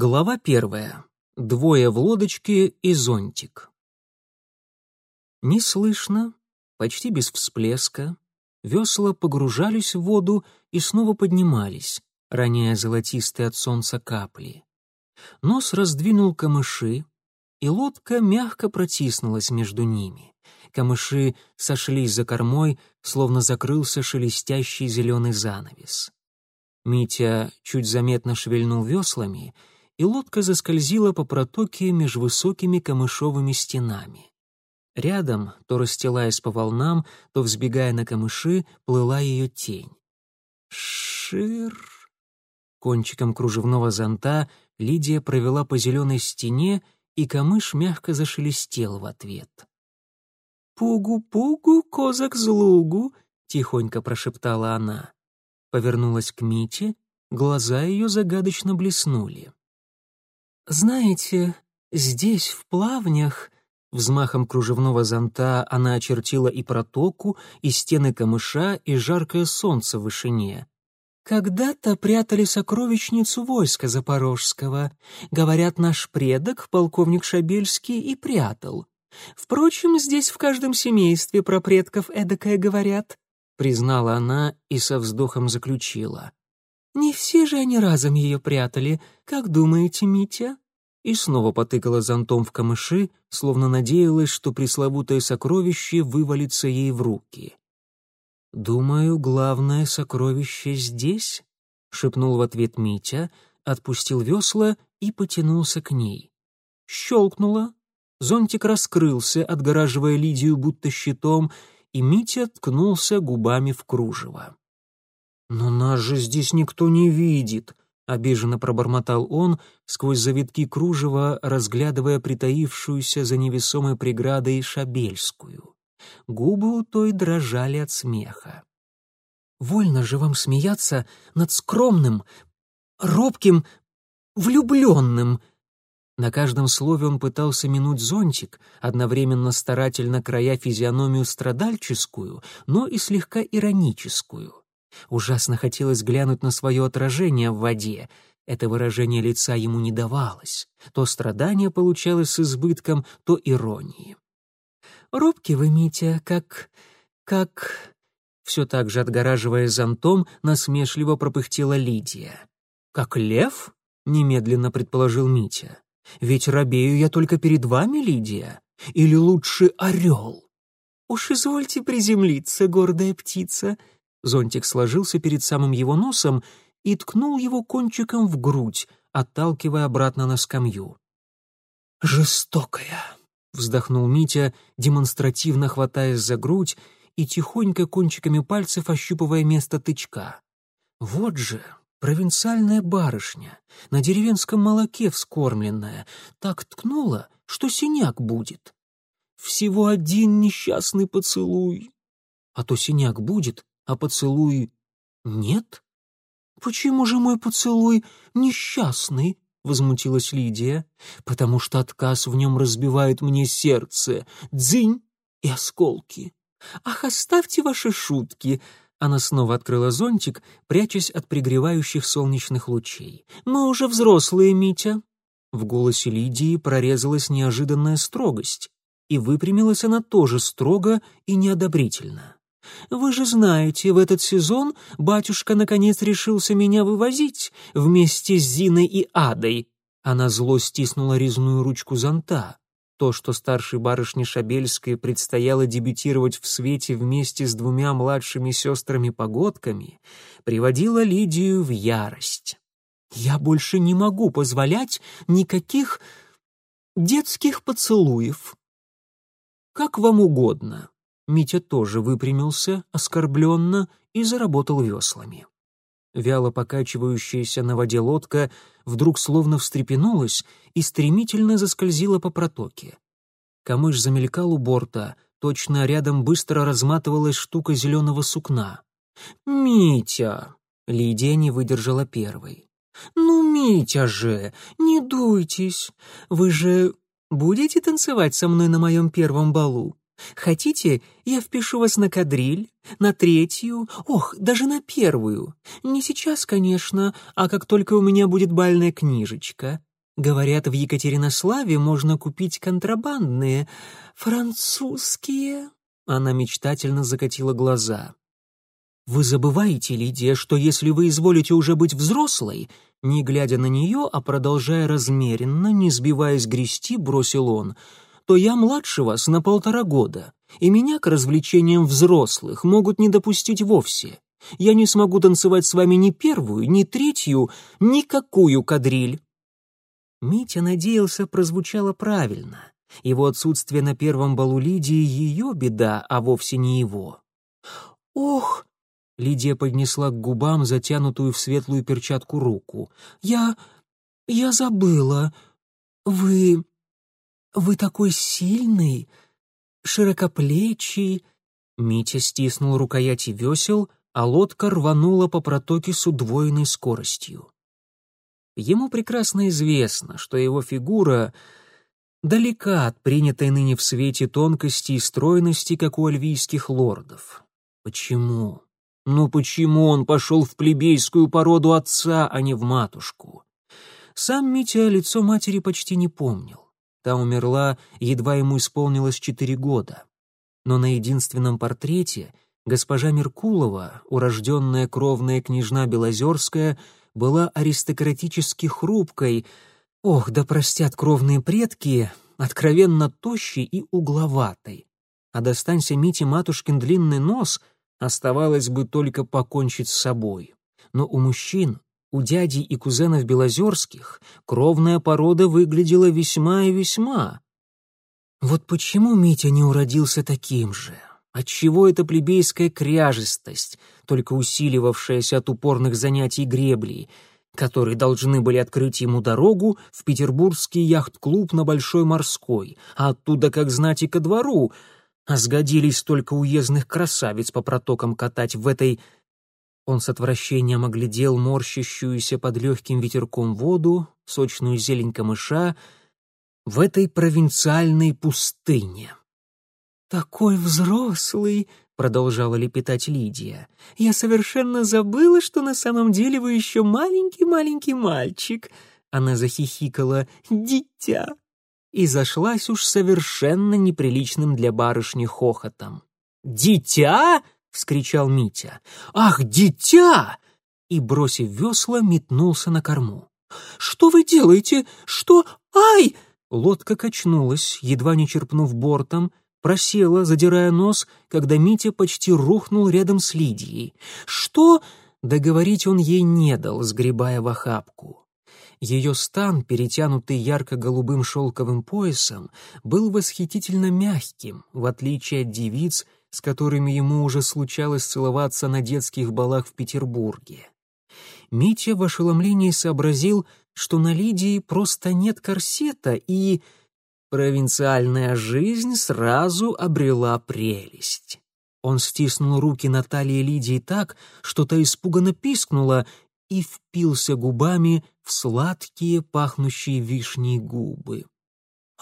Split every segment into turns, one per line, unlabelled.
Глава первая. Двое в лодочке и зонтик. Неслышно, почти без всплеска, весла погружались в воду и снова поднимались, роняя золотистые от солнца капли. Нос раздвинул камыши, и лодка мягко протиснулась между ними. Камыши сошлись за кормой, словно закрылся шелестящий зеленый занавес. Митя чуть заметно шевельнул веслами — и лодка заскользила по протоке меж высокими камышовыми стенами. Рядом, то расстилаясь по волнам, то взбегая на камыши, плыла ее тень. Шир. Кончиком кружевного зонта Лидия провела по зеленой стене, и камыш мягко зашелестел в ответ. «Пугу-пугу, козак злугу», — тихонько прошептала она. Повернулась к Мите, глаза ее загадочно блеснули. «Знаете, здесь, в плавнях...» Взмахом кружевного зонта она очертила и протоку, и стены камыша, и жаркое солнце в вышине. «Когда-то прятали сокровищницу войска запорожского. Говорят, наш предок, полковник Шабельский, и прятал. Впрочем, здесь в каждом семействе про предков эдакое говорят», — признала она и со вздохом заключила. «Не все же они разом ее прятали, как думаете, Митя?» И снова потыкала зонтом в камыши, словно надеялась, что пресловутое сокровище вывалится ей в руки. «Думаю, главное сокровище здесь», — шепнул в ответ Митя, отпустил весла и потянулся к ней. Щелкнуло, зонтик раскрылся, отгораживая Лидию будто щитом, и Митя ткнулся губами в кружево. «Но нас же здесь никто не видит», — обиженно пробормотал он, сквозь завитки кружева, разглядывая притаившуюся за невесомой преградой Шабельскую. Губы у той дрожали от смеха. «Вольно же вам смеяться над скромным, робким, влюбленным!» На каждом слове он пытался минуть зонтик, одновременно старательно края физиономию страдальческую, но и слегка ироническую. Ужасно хотелось глянуть на свое отражение в воде. Это выражение лица ему не давалось. То страдание получалось с избытком, то иронии. «Робкий вы, Митя, как... как...» Все так же отгораживая зонтом, насмешливо пропыхтела Лидия. «Как лев?» — немедленно предположил Митя. «Ведь робею я только перед вами, Лидия. Или лучше орел?» «Уж извольте приземлиться, гордая птица», Зонтик сложился перед самым его носом и ткнул его кончиком в грудь, отталкивая обратно на скамью. «Жестокая!» — вздохнул Митя, демонстративно хватаясь за грудь и тихонько кончиками пальцев ощупывая место тычка. «Вот же, провинциальная барышня, на деревенском молоке вскормленная, так ткнула, что синяк будет. Всего один несчастный поцелуй. А то синяк будет, а поцелуй нет? Почему же мой поцелуй несчастный? возмутилась Лидия. Потому что отказ в нем разбивает мне сердце. Дзынь и осколки. Ах, оставьте ваши шутки. Она снова открыла зонтик, прячась от пригревающих солнечных лучей. Мы уже взрослые, Митя. В голосе Лидии прорезалась неожиданная строгость, и выпрямилась она тоже строго и неодобрительно. Вы же знаете, в этот сезон батюшка наконец решился меня вывозить вместе с Зиной и Адой. Она зло стиснула резную ручку зонта. То, что старшей барышне Шабельской предстояло дебютировать в свете вместе с двумя младшими сестрами-погодками, приводило Лидию в ярость. «Я больше не могу позволять никаких детских поцелуев». «Как вам угодно», Митя тоже выпрямился, оскорбленно, и заработал веслами. Вяло покачивающаяся на воде лодка вдруг словно встрепенулась и стремительно заскользила по протоке. Камыш замелькал у борта, точно рядом быстро разматывалась штука зеленого сукна. «Митя!» — Лидия не выдержала первой. «Ну, Митя же, не дуйтесь! Вы же будете танцевать со мной на моем первом балу? Хотите, я впишу вас на кадриль, на третью, ох, даже на первую. Не сейчас, конечно, а как только у меня будет бальная книжечка. Говорят, в Екатеринославе можно купить контрабандные, французские. Она мечтательно закатила глаза. Вы забываете, Лидия, что если вы изволите уже быть взрослой, не глядя на нее, а продолжая размеренно, не сбиваясь грести, бросил он, то я младше вас на полтора года, и меня к развлечениям взрослых могут не допустить вовсе. Я не смогу танцевать с вами ни первую, ни третью, никакую кадриль. Митя надеялся, прозвучало правильно. Его отсутствие на первом балу Лидии — ее беда, а вовсе не его. «Ох!» — Лидия поднесла к губам затянутую в светлую перчатку руку. «Я... я забыла. Вы... вы такой сильный, широкоплечий...» Митя стиснул рукояти весел, а лодка рванула по протоке с удвоенной скоростью. Ему прекрасно известно, что его фигура далека от принятой ныне в свете тонкости и стройности, как у альвийских лордов. Почему? Ну почему он пошел в плебейскую породу отца, а не в матушку? Сам Митя лицо матери почти не помнил. Та умерла, едва ему исполнилось четыре года. Но на единственном портрете госпожа Меркулова, урожденная кровная княжна Белозерская, была аристократически хрупкой, ох, да простят кровные предки, откровенно тощей и угловатой. А достанься Мите матушкин длинный нос, оставалось бы только покончить с собой. Но у мужчин, у дядей и кузенов Белозерских, кровная порода выглядела весьма и весьма. Вот почему Митя не уродился таким же? Отчего эта плебейская кряжестость, только усиливавшаяся от упорных занятий греблей, которые должны были открыть ему дорогу в петербургский яхт-клуб на Большой Морской, а оттуда, как знать, и ко двору, а сгодились только уездных красавиц по протокам катать в этой... Он с отвращением оглядел морщащуюся под легким ветерком воду, сочную зелень камыша, в этой провинциальной пустыне. «Такой взрослый!» — продолжала лепетать Лидия. «Я совершенно забыла, что на самом деле вы еще маленький-маленький мальчик!» Она захихикала. «Дитя!» И зашлась уж совершенно неприличным для барышни хохотом. «Дитя!» — вскричал Митя. «Ах, дитя!» И, бросив весла, метнулся на корму. «Что вы делаете? Что? Ай!» Лодка качнулась, едва не черпнув бортом, просела, задирая нос, когда Митя почти рухнул рядом с Лидией. «Что?» — договорить он ей не дал, сгребая в охапку. Ее стан, перетянутый ярко-голубым шелковым поясом, был восхитительно мягким, в отличие от девиц, с которыми ему уже случалось целоваться на детских балах в Петербурге. Митя в ошеломлении сообразил, что на Лидии просто нет корсета и Провинциальная жизнь сразу обрела прелесть. Он стиснул руки Натальи Лидии так, что та испуганно пискнула и впился губами в сладкие, пахнущие вишней губы.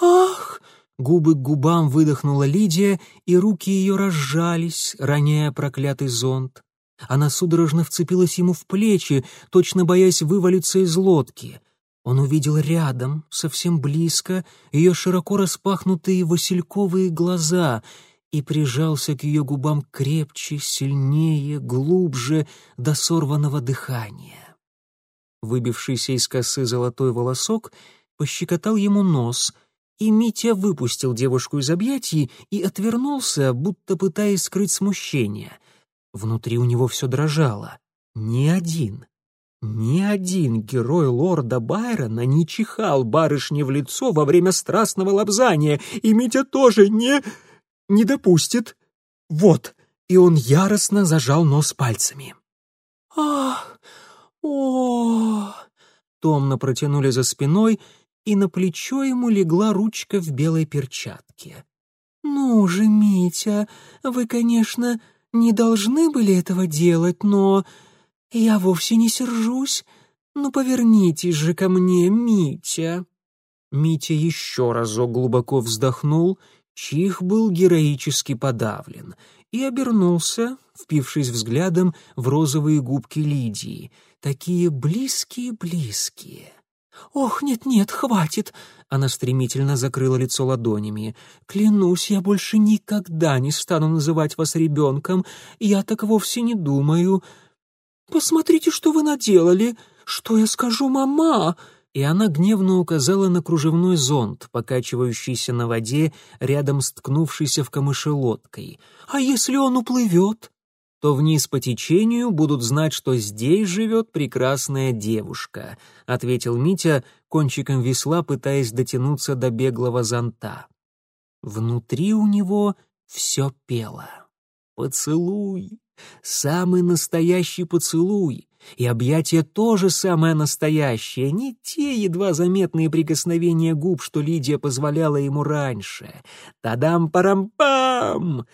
«Ах!» — губы к губам выдохнула Лидия, и руки ее разжались, роняя проклятый зонт. Она судорожно вцепилась ему в плечи, точно боясь вывалиться из лодки. Он увидел рядом, совсем близко, ее широко распахнутые васильковые глаза и прижался к ее губам крепче, сильнее, глубже, до сорванного дыхания. Выбившийся из косы золотой волосок пощекотал ему нос, и Митя выпустил девушку из объятий и отвернулся, будто пытаясь скрыть смущение. Внутри у него все дрожало. Ни один, ни один герой лорда Байрона не чихал барышне в лицо во время страстного лобзания, и Митя тоже не... не допустит. Вот, и он яростно зажал нос пальцами. «Ах! о Томно протянули за спиной, и на плечо ему легла ручка в белой перчатке. «Ну же, Митя, вы, конечно, не должны были этого делать, но «Я вовсе не сержусь. Ну, повернитесь же ко мне, Митя». Митя еще разок глубоко вздохнул, чих был героически подавлен, и обернулся, впившись взглядом в розовые губки Лидии, такие близкие-близкие. «Ох, нет-нет, хватит!» Она стремительно закрыла лицо ладонями. «Клянусь, я больше никогда не стану называть вас ребенком. Я так вовсе не думаю. Посмотрите, что вы наделали! Что я скажу, мама?» И она гневно указала на кружевной зонт, покачивающийся на воде рядом с ткнувшейся в камыши лодкой. «А если он уплывет?» То вниз по течению будут знать, что здесь живет прекрасная девушка», — ответил Митя, кончиком весла пытаясь дотянуться до беглого зонта. Внутри у него все пело. «Поцелуй! Самый настоящий поцелуй! И объятие тоже самое настоящее, не те едва заметные прикосновения губ, что Лидия позволяла ему раньше. Тадам-парам-пам!»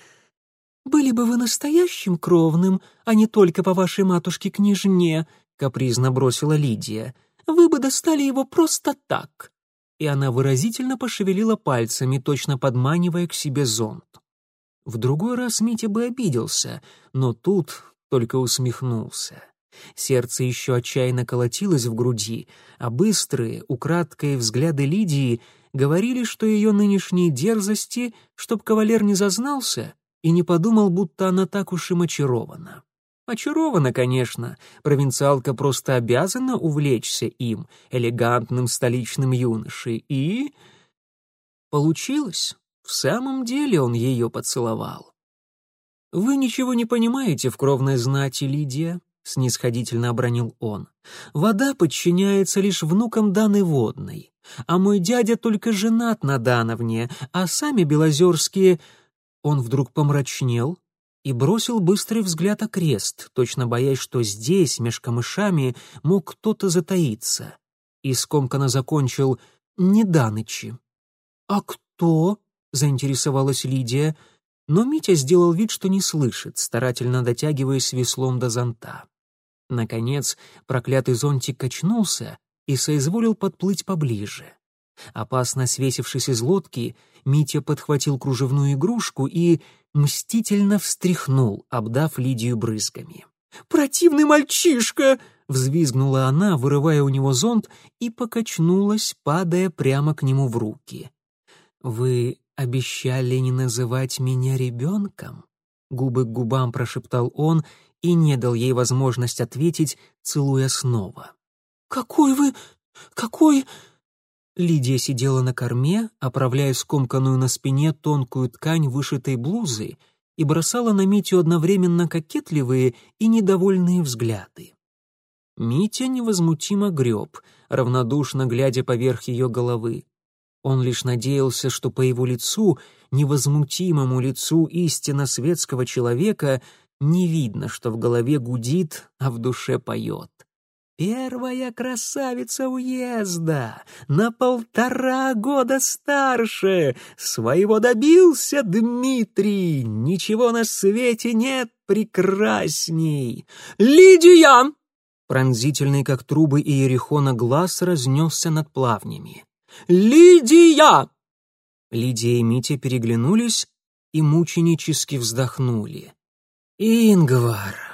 «Были бы вы настоящим кровным, а не только по вашей матушке-княжне», — капризно бросила Лидия, — «вы бы достали его просто так». И она выразительно пошевелила пальцами, точно подманивая к себе зонт. В другой раз Митя бы обиделся, но тут только усмехнулся. Сердце еще отчаянно колотилось в груди, а быстрые, украдкие взгляды Лидии говорили, что ее нынешние дерзости, чтоб кавалер не зазнался, и не подумал, будто она так уж им очарована. Очарована, конечно, провинциалка просто обязана увлечься им, элегантным столичным юношей, и... Получилось. В самом деле он ее поцеловал. «Вы ничего не понимаете в кровной знати, Лидия», — снисходительно обронил он. «Вода подчиняется лишь внукам Даны Водной, а мой дядя только женат на Дановне, а сами Белозерские он вдруг помрачнел и бросил быстрый взгляд окрест, точно боясь, что здесь, меж камышами, мог кто-то затаиться. И скомканно закончил «Не Данычи». «А кто?» — заинтересовалась Лидия, но Митя сделал вид, что не слышит, старательно дотягиваясь веслом до зонта. Наконец, проклятый зонтик качнулся и соизволил подплыть поближе. Опасно свесившись из лодки, Митя подхватил кружевную игрушку и мстительно встряхнул, обдав Лидию брызгами. «Противный мальчишка!» — взвизгнула она, вырывая у него зонт, и покачнулась, падая прямо к нему в руки. «Вы обещали не называть меня ребенком?» Губы к губам прошептал он и не дал ей возможность ответить, целуя снова. «Какой вы... какой...» Лидия сидела на корме, оправляя скомканную на спине тонкую ткань вышитой блузы и бросала на Митю одновременно кокетливые и недовольные взгляды. Митя невозмутимо греб, равнодушно глядя поверх ее головы. Он лишь надеялся, что по его лицу, невозмутимому лицу истинно светского человека, не видно, что в голове гудит, а в душе поет. Первая красавица уезда, на полтора года старше. Своего добился Дмитрий, ничего на свете нет прекрасней. Лидия! Пронзительный, как трубы Иерихона, глаз разнесся над плавнями. «Лидия!» Лидия и Митя переглянулись и мученически вздохнули. «Ингвар!»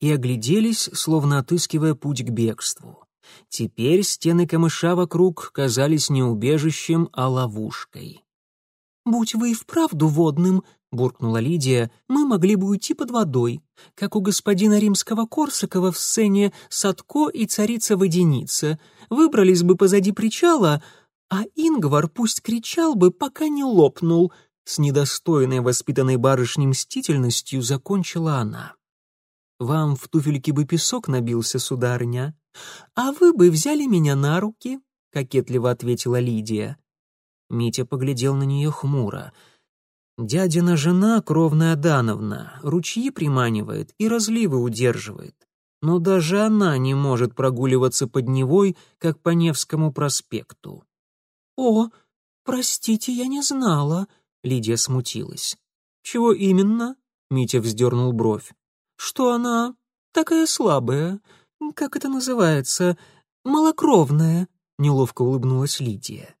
И огляделись, словно отыскивая путь к бегству. Теперь стены камыша вокруг казались не убежищем, а ловушкой. «Будь вы и вправду водным», — буркнула Лидия, — «мы могли бы уйти под водой, как у господина римского Корсакова в сцене «Садко и царица-водяница». Выбрались бы позади причала, а Ингвар пусть кричал бы, пока не лопнул». С недостойной воспитанной барышней мстительностью закончила она. Вам в туфельке бы песок набился, сударыня. А вы бы взяли меня на руки, — кокетливо ответила Лидия. Митя поглядел на нее хмуро. Дядина жена, кровная Дановна, ручьи приманивает и разливы удерживает. Но даже она не может прогуливаться под Невой, как по Невскому проспекту. «О, простите, я не знала», — Лидия смутилась. «Чего именно?» — Митя вздернул бровь что она такая слабая, как это называется, малокровная», — неловко улыбнулась Лидия.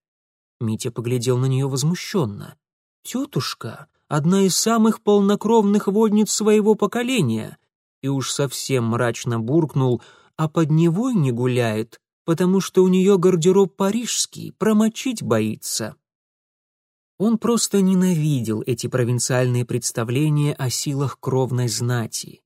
Митя поглядел на нее возмущенно. «Тетушка — одна из самых полнокровных водниц своего поколения», и уж совсем мрачно буркнул, «а под Невой не гуляет, потому что у нее гардероб парижский, промочить боится. Он просто ненавидел эти провинциальные представления о силах кровной знати.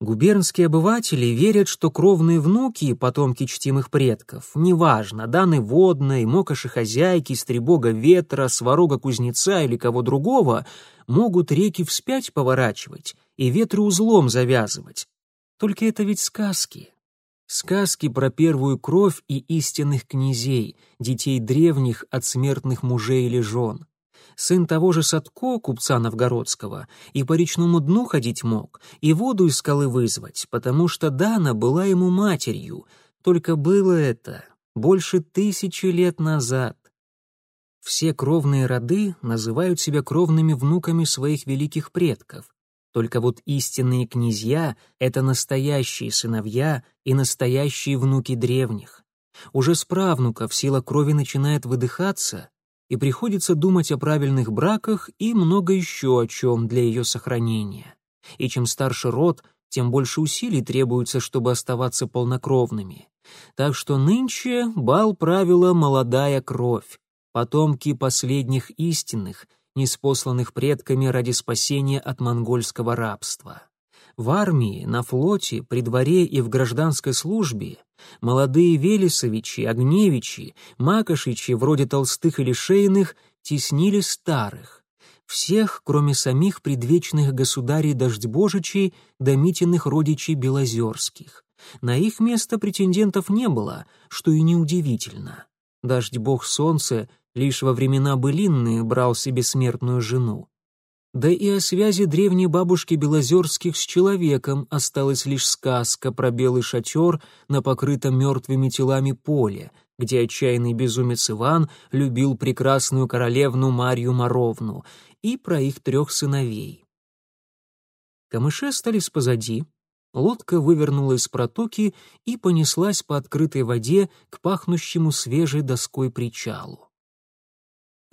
Губернские обыватели верят, что кровные внуки и потомки чтимых предков, неважно, Даны Водной, Мокоши Хозяйки, Стребога Ветра, Сварога Кузнеца или кого другого, могут реки вспять поворачивать и ветры узлом завязывать. Только это ведь сказки. Сказки про первую кровь и истинных князей, детей древних от смертных мужей или жен сын того же Садко, купца новгородского, и по речному дну ходить мог, и воду из скалы вызвать, потому что Дана была ему матерью, только было это больше тысячи лет назад. Все кровные роды называют себя кровными внуками своих великих предков. Только вот истинные князья — это настоящие сыновья и настоящие внуки древних. Уже с правнуков сила крови начинает выдыхаться, и приходится думать о правильных браках и много еще о чем для ее сохранения. И чем старше род, тем больше усилий требуется, чтобы оставаться полнокровными. Так что нынче бал правила молодая кровь, потомки последних истинных, неспосланных предками ради спасения от монгольского рабства. В армии, на флоте, при дворе и в гражданской службе молодые Велесовичи, Огневичи, Макошичи, вроде Толстых или Шейных, теснили старых. Всех, кроме самих предвечных государей Дождьбожичей да митиных родичей Белозерских. На их место претендентов не было, что и неудивительно. Дождь-бог солнце лишь во времена былинные брал себе смертную жену. Да и о связи древней бабушки Белозерских с человеком осталась лишь сказка про белый шатер на покрытом мертвыми телами поле, где отчаянный безумец Иван любил прекрасную королевну Марью Моровну, и про их трех сыновей. Камыши остались позади, лодка вывернула из протоки и понеслась по открытой воде к пахнущему свежей доской причалу.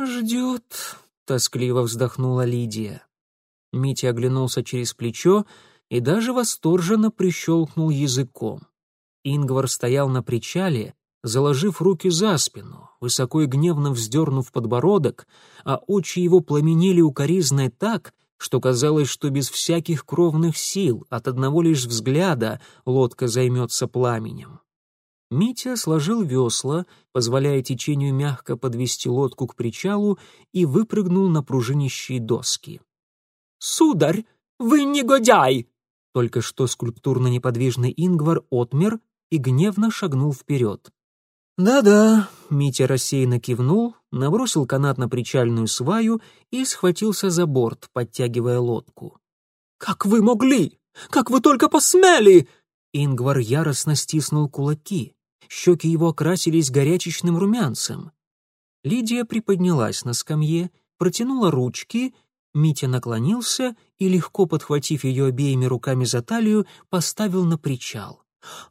«Ждет», тоскливо вздохнула Лидия. Митя оглянулся через плечо и даже восторженно прищелкнул языком. Ингвар стоял на причале, заложив руки за спину, высоко и гневно вздернув подбородок, а очи его пламенели укоризной так, что казалось, что без всяких кровных сил, от одного лишь взгляда, лодка займется пламенем. Митя сложил весла, позволяя течению мягко подвести лодку к причалу, и выпрыгнул на пружинищие доски. «Сударь, вы негодяй!» Только что скульптурно неподвижный Ингвар отмер и гневно шагнул вперед. «Да-да», — Митя рассеянно кивнул, набросил канат на причальную сваю и схватился за борт, подтягивая лодку. «Как вы могли? Как вы только посмели!» Ингвар яростно стиснул кулаки щеки его окрасились горячечным румянцем. Лидия приподнялась на скамье, протянула ручки, Митя наклонился и, легко подхватив ее обеими руками за талию, поставил на причал.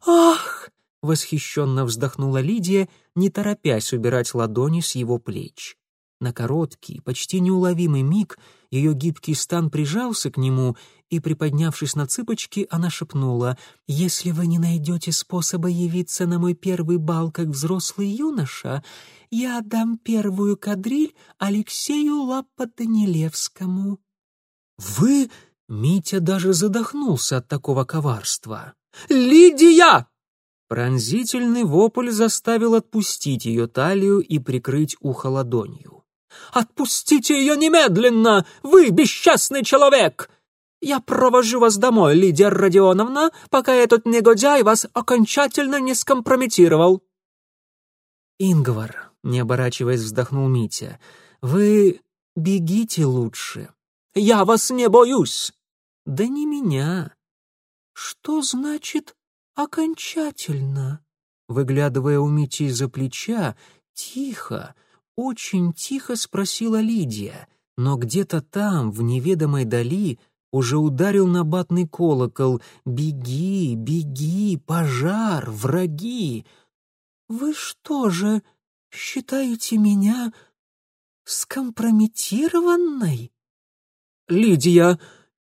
«Ах!» — восхищенно вздохнула Лидия, не торопясь убирать ладони с его плеч. На короткий, почти неуловимый миг ее гибкий стан прижался к нему, и, приподнявшись на цыпочки, она шепнула, «Если вы не найдете способа явиться на мой первый бал как взрослый юноша, я отдам первую кадриль Алексею Лапотанилевскому». «Вы...» — Митя даже задохнулся от такого коварства. «Лидия!» Пронзительный вопль заставил отпустить ее талию и прикрыть ухо ладонью. «Отпустите ее немедленно! Вы бесчестный человек!» «Я провожу вас домой, Лидия Родионовна, пока этот негодяй вас окончательно не скомпрометировал». «Ингвар», — не оборачиваясь, вздохнул Митя, — «вы бегите лучше». «Я вас не боюсь». «Да не меня». «Что значит окончательно?» Выглядывая у Мити из-за плеча, тихо, очень тихо спросила Лидия, но где-то там, в неведомой дали, уже ударил набатный колокол «Беги, беги, пожар, враги!» «Вы что же, считаете меня скомпрометированной?» «Лидия,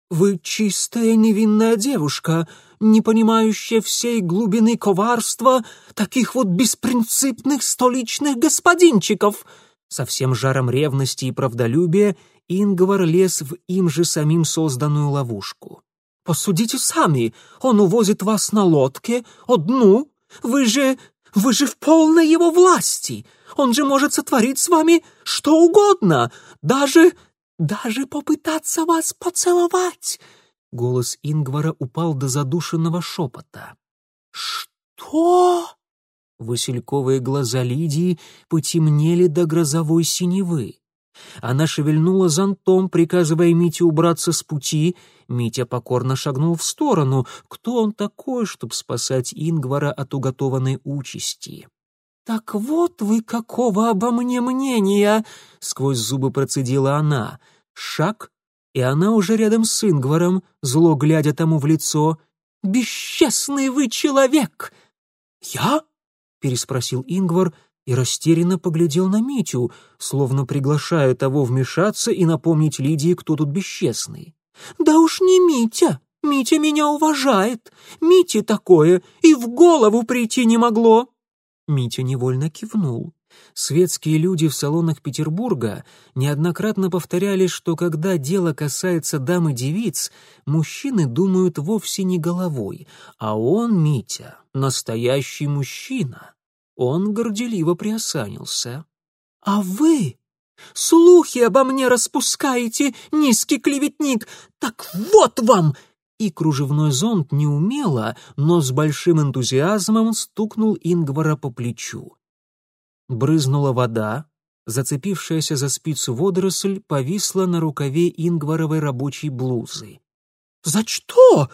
Вы чистая невинная девушка, не понимающая всей глубины коварства таких вот беспринципных столичных господинчиков!» Со всем жаром ревности и правдолюбия Ингвар лез в им же самим созданную ловушку. «Посудите сами, он увозит вас на лодке, одну. Вы же... вы же в полной его власти. Он же может сотворить с вами что угодно, даже... даже попытаться вас поцеловать!» Голос Ингвара упал до задушенного шепота. «Что?» Васильковые глаза Лидии потемнели до грозовой синевы. Она шевельнула зонтом, приказывая Мите убраться с пути. Митя покорно шагнул в сторону. Кто он такой, чтобы спасать Ингвара от уготованной участи? «Так вот вы какого обо мне мнения!» — сквозь зубы процедила она. Шаг, и она уже рядом с Ингваром, зло глядя тому в лицо. «Бесчестный вы человек!» «Я?» — переспросил Ингвар и растерянно поглядел на Митю, словно приглашая того вмешаться и напомнить Лидии, кто тут бесчестный. «Да уж не Митя! Митя меня уважает! Мите такое и в голову прийти не могло!» Митя невольно кивнул. Светские люди в салонах Петербурга неоднократно повторяли, что когда дело касается дам и девиц, мужчины думают вовсе не головой, а он, Митя, настоящий мужчина. Он горделиво приосанился. «А вы слухи обо мне распускаете, низкий клеветник! Так вот вам!» И кружевной зонт неумело, но с большим энтузиазмом стукнул Ингвара по плечу. Брызнула вода, зацепившаяся за спицу водоросль повисла на рукаве Ингваровой рабочей блузы. «За что?»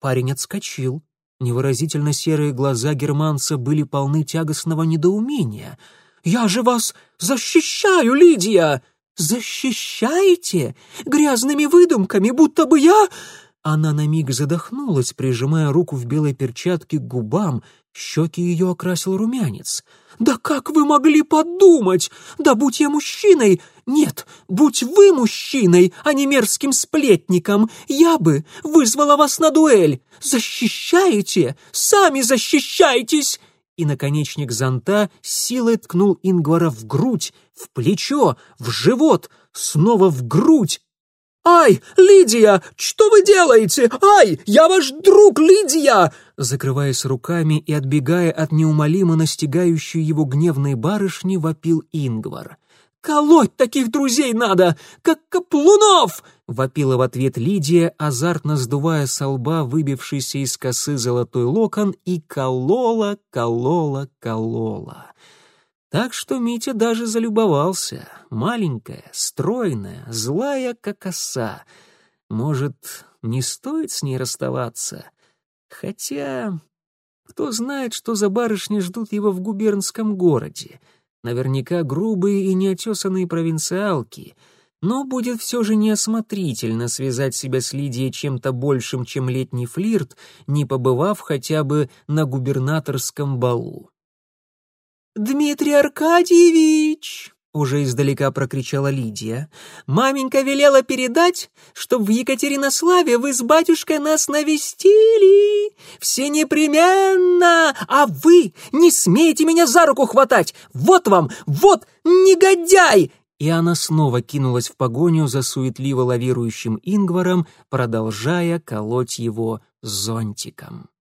Парень отскочил. Невыразительно серые глаза германца были полны тягостного недоумения. «Я же вас защищаю, Лидия!» «Защищаете? Грязными выдумками, будто бы я...» Она на миг задохнулась, прижимая руку в белой перчатке к губам, щеки ее окрасил румянец. «Да как вы могли подумать? Да будь я мужчиной! Нет, будь вы мужчиной, а не мерзким сплетником, я бы вызвала вас на дуэль! Защищаете? Сами защищайтесь!» И наконечник зонта силой ткнул Ингвара в грудь, в плечо, в живот, снова в грудь. «Ай, Лидия, что вы делаете? Ай, я ваш друг, Лидия!» Закрываясь руками и отбегая от неумолимо настигающей его гневной барышни, вопил Ингвар. «Колоть таких друзей надо, как каплунов!» — вопила в ответ Лидия, азартно сдувая со лба выбившийся из косы золотой локон, и колола, колола, колола. Так что Митя даже залюбовался. Маленькая, стройная, злая, как оса. Может, не стоит с ней расставаться? Хотя, кто знает, что за барышни ждут его в губернском городе. Наверняка грубые и неотесанные провинциалки. Но будет все же неосмотрительно связать себя с Лидией чем-то большим, чем летний флирт, не побывав хотя бы на губернаторском балу. «Дмитрий Аркадьевич!» — уже издалека прокричала Лидия. «Маменька велела передать, чтоб в Екатеринославе вы с батюшкой нас навестили! Все непременно! А вы не смеете меня за руку хватать! Вот вам! Вот негодяй!» И она снова кинулась в погоню за суетливо лавирующим Ингваром, продолжая колоть его зонтиком.